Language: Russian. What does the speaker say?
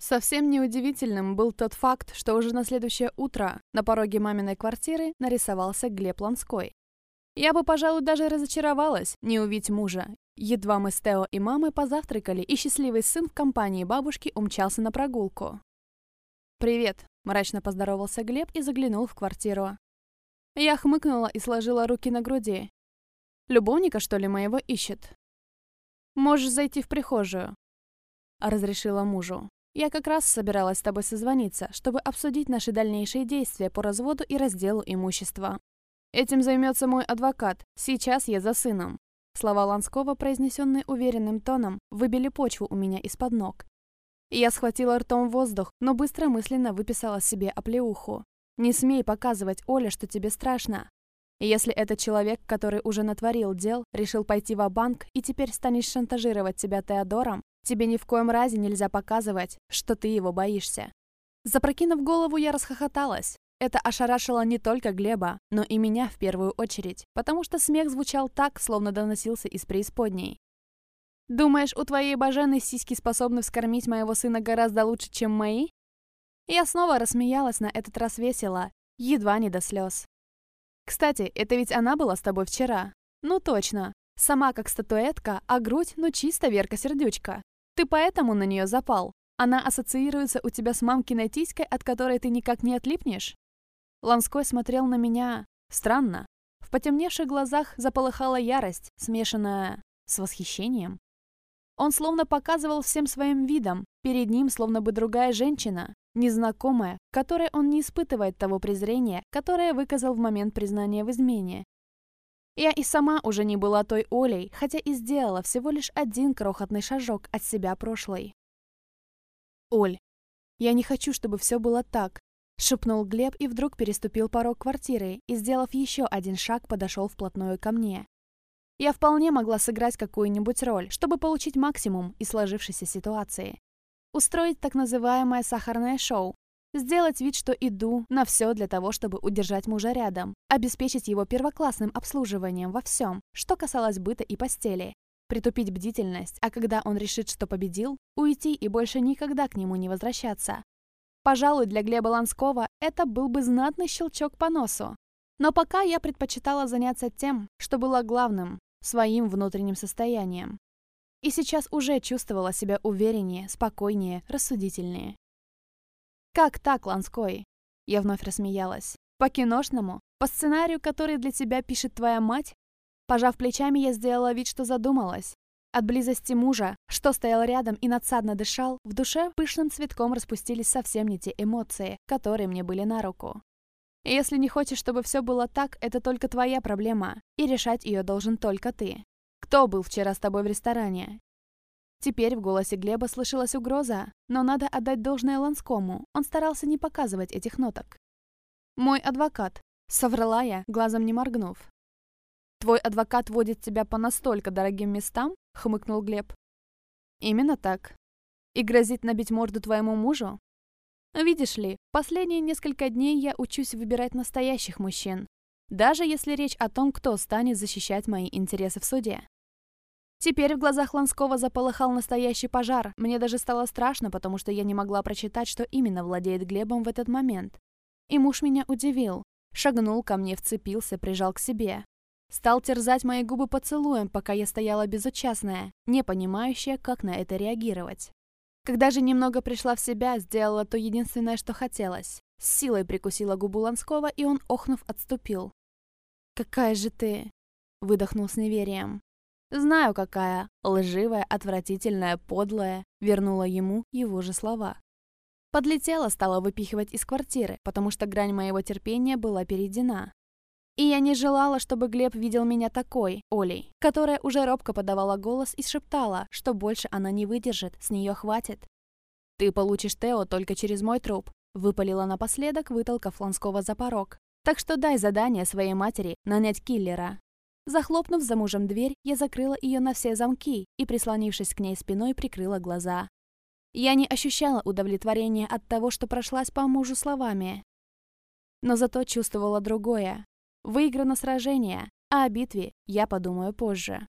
Совсем неудивительным был тот факт, что уже на следующее утро на пороге маминой квартиры нарисовался Глеб Ланской. Я бы, пожалуй, даже разочаровалась, не увидеть мужа. Едва мы с Тео и мамой позавтракали, и счастливый сын в компании бабушки умчался на прогулку. «Привет», — мрачно поздоровался Глеб и заглянул в квартиру. Я хмыкнула и сложила руки на груди. «Любовника, что ли, моего ищет?» «Можешь зайти в прихожую», — разрешила мужу. Я как раз собиралась с тобой созвониться, чтобы обсудить наши дальнейшие действия по разводу и разделу имущества. Этим займется мой адвокат. Сейчас я за сыном. Слова Ланского, произнесенные уверенным тоном, выбили почву у меня из-под ног. Я схватила ртом воздух, но быстро мысленно выписала себе оплеуху. «Не смей показывать Оле, что тебе страшно. Если этот человек, который уже натворил дел, решил пойти в банк и теперь станет шантажировать тебя Теодором, Тебе ни в коем разе нельзя показывать, что ты его боишься. Запрокинув голову, я расхохоталась. Это ошарашило не только Глеба, но и меня в первую очередь, потому что смех звучал так, словно доносился из преисподней. «Думаешь, у твоей боженой сиськи способны вскормить моего сына гораздо лучше, чем мои?» Я снова рассмеялась на этот раз весело, едва не до слез. «Кстати, это ведь она была с тобой вчера?» «Ну точно. Сама как статуэтка, а грудь, ну чисто Верка-сердючка. Ты поэтому на нее запал? Она ассоциируется у тебя с мамкиной тиськой, от которой ты никак не отлипнешь?» Ланской смотрел на меня странно. В потемневших глазах заполыхала ярость, смешанная с восхищением. Он словно показывал всем своим видом, перед ним словно бы другая женщина, незнакомая, которой он не испытывает того презрения, которое выказал в момент признания в измене. Я и сама уже не была той Олей, хотя и сделала всего лишь один крохотный шажок от себя прошлой. «Оль, я не хочу, чтобы все было так», — шепнул Глеб и вдруг переступил порог квартиры и, сделав еще один шаг, подошел вплотную ко мне. Я вполне могла сыграть какую-нибудь роль, чтобы получить максимум из сложившейся ситуации. Устроить так называемое сахарное шоу, Сделать вид, что иду на все для того, чтобы удержать мужа рядом, обеспечить его первоклассным обслуживанием во всем, что касалось быта и постели, притупить бдительность, а когда он решит, что победил, уйти и больше никогда к нему не возвращаться. Пожалуй, для Глеба Ланского это был бы знатный щелчок по носу. Но пока я предпочитала заняться тем, что было главным, своим внутренним состоянием. И сейчас уже чувствовала себя увереннее, спокойнее, рассудительнее. «Как так, Ланской?» Я вновь рассмеялась. «По-киношному? По сценарию, который для тебя пишет твоя мать?» Пожав плечами, я сделала вид, что задумалась. От близости мужа, что стоял рядом и надсадно дышал, в душе пышным цветком распустились совсем не те эмоции, которые мне были на руку. Если не хочешь, чтобы все было так, это только твоя проблема, и решать ее должен только ты. Кто был вчера с тобой в ресторане? Теперь в голосе Глеба слышалась угроза, но надо отдать должное Ланскому, он старался не показывать этих ноток. «Мой адвокат», — соврала я, глазом не моргнув. «Твой адвокат водит тебя по настолько дорогим местам?» — хмыкнул Глеб. «Именно так. И грозит набить морду твоему мужу?» «Видишь ли, последние несколько дней я учусь выбирать настоящих мужчин, даже если речь о том, кто станет защищать мои интересы в суде. Теперь в глазах Ланского заполыхал настоящий пожар. Мне даже стало страшно, потому что я не могла прочитать, что именно владеет Глебом в этот момент. И муж меня удивил. Шагнул ко мне, вцепился, прижал к себе. Стал терзать мои губы поцелуем, пока я стояла безучастная, не понимающая, как на это реагировать. Когда же немного пришла в себя, сделала то единственное, что хотелось. С силой прикусила губу Ланского, и он, охнув, отступил. «Какая же ты!» — выдохнул с неверием. Знаю, какая. Лживая, отвратительная, подлая. Вернула ему его же слова. Подлетела, стала выпихивать из квартиры, потому что грань моего терпения была перейдена. И я не желала, чтобы Глеб видел меня такой, Олей, которая уже робко подавала голос и шептала, что больше она не выдержит, с нее хватит. «Ты получишь Тео только через мой труп», — выпалила напоследок, вытолкав Ланского за порог. «Так что дай задание своей матери нанять киллера. Захлопнув за мужем дверь, я закрыла ее на все замки и, прислонившись к ней спиной, прикрыла глаза. Я не ощущала удовлетворения от того, что прошлась по мужу словами. Но зато чувствовала другое. Выиграно сражение, а о битве я подумаю позже.